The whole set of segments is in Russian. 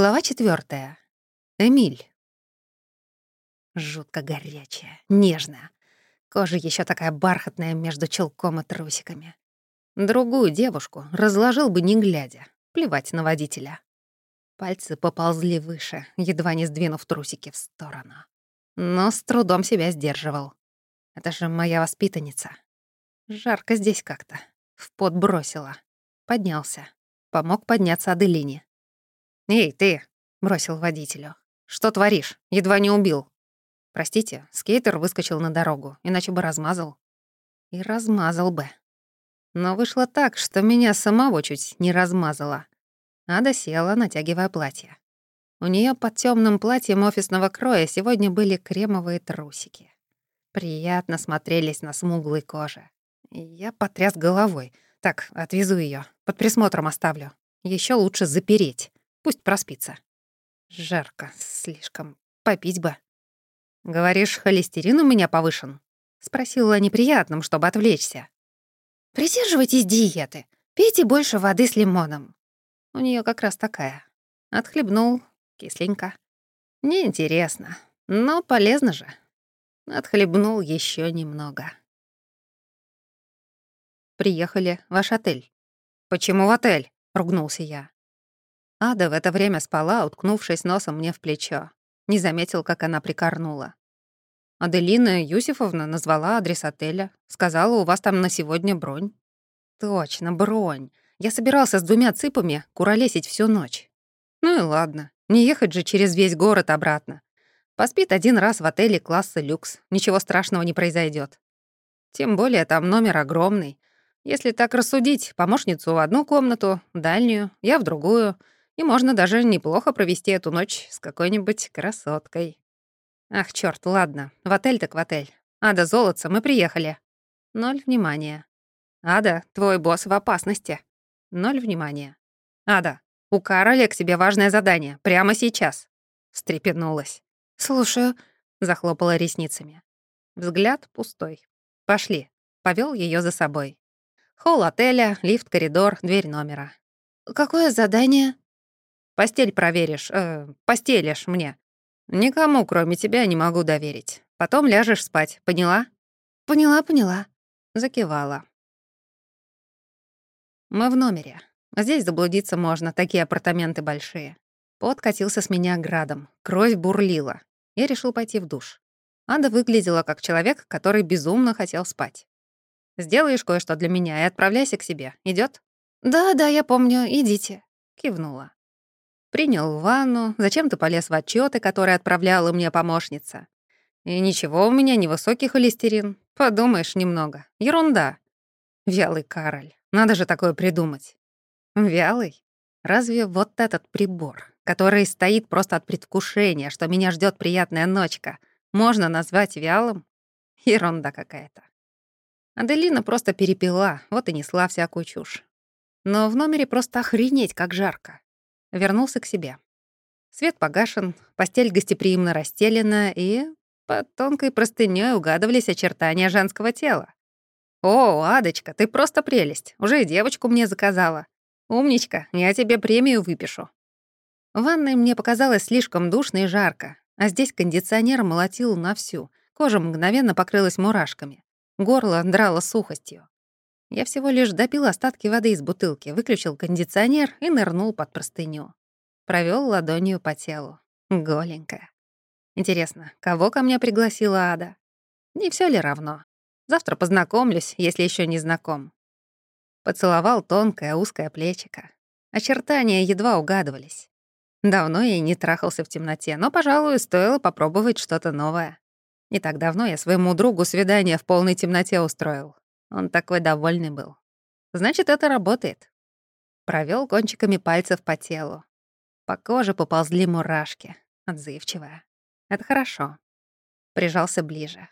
Глава четвертая. Эмиль. Жутко горячая, нежная. Кожа еще такая бархатная между челком и трусиками. Другую девушку разложил бы не глядя. Плевать на водителя. Пальцы поползли выше, едва не сдвинув трусики в сторону. Но с трудом себя сдерживал. Это же моя воспитанница. Жарко здесь как-то. В пот бросила. Поднялся. Помог подняться Аделине. «Эй, ты!» — бросил водителю. «Что творишь? Едва не убил». Простите, скейтер выскочил на дорогу, иначе бы размазал. И размазал бы. Но вышло так, что меня самого чуть не размазало. Ада села, натягивая платье. У нее под темным платьем офисного кроя сегодня были кремовые трусики. Приятно смотрелись на смуглой коже. Я потряс головой. Так, отвезу ее, под присмотром оставлю. Еще лучше запереть. Пусть проспится. Жарко слишком. Попить бы. «Говоришь, холестерин у меня повышен?» Спросила неприятным, чтобы отвлечься. «Придерживайтесь диеты. Пейте больше воды с лимоном». У нее как раз такая. Отхлебнул, кисленько. Неинтересно, но полезно же. Отхлебнул еще немного. Приехали ваш отель. «Почему в отель?» — ругнулся я. Ада в это время спала, уткнувшись носом мне в плечо. Не заметил, как она прикорнула. Аделина Юсифовна назвала адрес отеля. Сказала, у вас там на сегодня бронь. Точно, бронь. Я собирался с двумя цыпами куролесить всю ночь. Ну и ладно, не ехать же через весь город обратно. Поспит один раз в отеле класса люкс, ничего страшного не произойдет. Тем более там номер огромный. Если так рассудить, помощницу в одну комнату, дальнюю, я в другую — и можно даже неплохо провести эту ночь с какой-нибудь красоткой. Ах, чёрт, ладно, в отель так в отель. Ада, золотца, мы приехали. Ноль внимания. Ада, твой босс в опасности. Ноль внимания. Ада, у Кароля к тебе важное задание. Прямо сейчас. Встрепенулась. «Слушаю», — захлопала ресницами. Взгляд пустой. «Пошли». Повел ее за собой. Холл отеля, лифт, коридор, дверь номера. «Какое задание?» Постель проверишь, э, постелишь мне. Никому, кроме тебя, не могу доверить. Потом ляжешь спать, поняла?» «Поняла, поняла», — закивала. Мы в номере. Здесь заблудиться можно, такие апартаменты большие. Пот катился с меня градом, кровь бурлила. Я решил пойти в душ. Ада выглядела как человек, который безумно хотел спать. «Сделаешь кое-что для меня и отправляйся к себе. Идет? «Да, да, я помню. Идите», — кивнула. Принял ванну, зачем-то полез в отчеты, которые отправляла мне помощница. И ничего, у меня невысокий холестерин. Подумаешь немного. Ерунда. Вялый Кароль. Надо же такое придумать. Вялый? Разве вот этот прибор, который стоит просто от предвкушения, что меня ждет приятная ночка, можно назвать вялым? Ерунда какая-то. Аделина просто перепила, вот и несла всякую чушь. Но в номере просто охренеть, как жарко вернулся к себе. Свет погашен, постель гостеприимно расстелена, и под тонкой простынёй угадывались очертания женского тела. «О, Адочка, ты просто прелесть, уже и девочку мне заказала. Умничка, я тебе премию выпишу». В ванной мне показалось слишком душно и жарко, а здесь кондиционер молотил на всю, кожа мгновенно покрылась мурашками, горло драло сухостью. Я всего лишь допил остатки воды из бутылки, выключил кондиционер и нырнул под простыню. Провел ладонью по телу. Голенькая. Интересно, кого ко мне пригласила Ада? Не все ли равно? Завтра познакомлюсь, если еще не знаком. Поцеловал тонкое узкое плечико. Очертания едва угадывались. Давно я не трахался в темноте, но, пожалуй, стоило попробовать что-то новое. Не так давно я своему другу свидание в полной темноте устроил. Он такой довольный был. Значит, это работает. Провел кончиками пальцев по телу. По коже поползли мурашки. Отзывчивая. Это хорошо. Прижался ближе.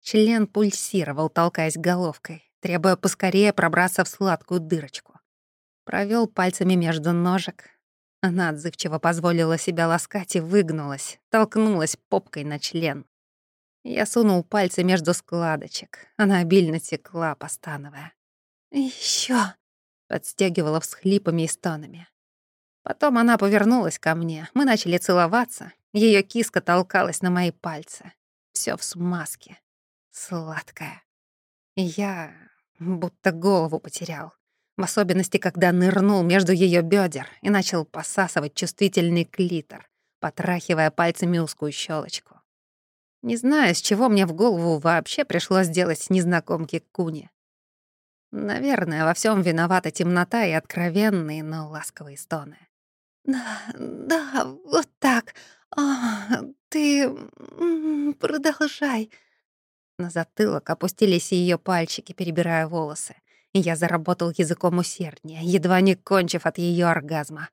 Член пульсировал, толкаясь головкой, требуя поскорее пробраться в сладкую дырочку. Провел пальцами между ножек. Она отзывчиво позволила себя ласкать и выгнулась, толкнулась попкой на член. Я сунул пальцы между складочек. Она обильно текла, постановая. Еще, подстегивала всхлипами и стонами. Потом она повернулась ко мне, мы начали целоваться, ее киска толкалась на мои пальцы. Все в смазке. Сладкая. И я будто голову потерял. В особенности, когда нырнул между ее бедер и начал посасывать чувствительный клитор, потрахивая пальцами узкую щелочку. Не знаю, с чего мне в голову вообще пришлось сделать незнакомки Куни. Наверное, во всем виновата темнота и откровенные, но ласковые стоны. «Да, да, вот так. А, ты продолжай». На затылок опустились ее пальчики, перебирая волосы я заработал языком усерднее, едва не кончив от ее оргазма.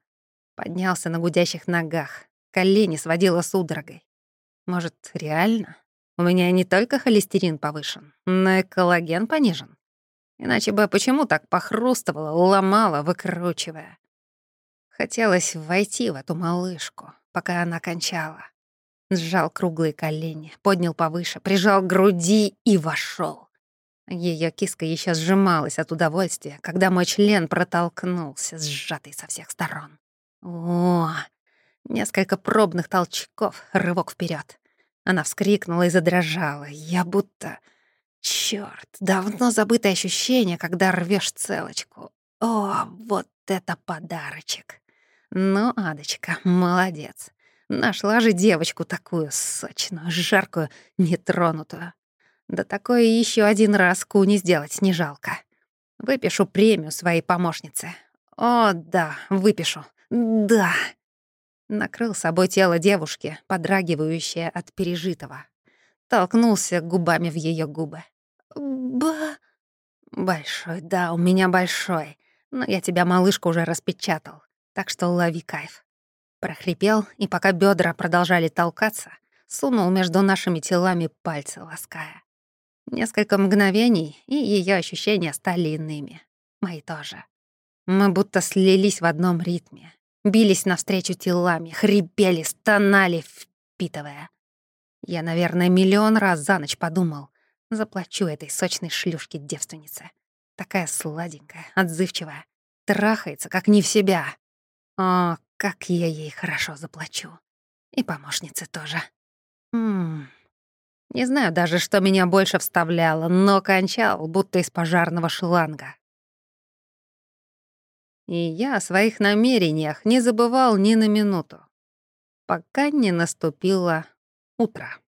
Поднялся на гудящих ногах, колени сводило судорогой. Может, реально? У меня не только холестерин повышен, но и коллаген понижен. Иначе бы почему так похрустывало, ломало, выкручивая? Хотелось войти в эту малышку, пока она кончала. Сжал круглые колени, поднял повыше, прижал к груди и вошел. Ее киска еще сжималась от удовольствия, когда мой член протолкнулся, сжатый со всех сторон. О, несколько пробных толчков, рывок вперед. Она вскрикнула и задрожала. Я будто... Чёрт, давно забытое ощущение, когда рвешь целочку. О, вот это подарочек. Ну, Адочка, молодец. Нашла же девочку такую сочную, жаркую, нетронутую. Да такое еще один раз куни сделать не жалко. Выпишу премию своей помощнице. О, да, выпишу. Да. Накрыл собой тело девушки, подрагивающее от пережитого. Толкнулся губами в ее губы. Ба... Большой, да, у меня большой. Но я тебя, малышка, уже распечатал. Так что лови кайф. Прохрипел, и пока бедра продолжали толкаться, сунул между нашими телами пальцы, лаская. Несколько мгновений, и ее ощущения стали иными. Мои тоже. Мы будто слились в одном ритме. Бились навстречу телами, хрипели, стонали, впитывая. Я, наверное, миллион раз за ночь подумал. Заплачу этой сочной шлюшке-девственнице. Такая сладенькая, отзывчивая. Трахается, как не в себя. О, как я ей хорошо заплачу. И помощнице тоже. Ммм, не знаю даже, что меня больше вставляло, но кончал, будто из пожарного шланга. И я о своих намерениях не забывал ни на минуту, пока не наступило утро.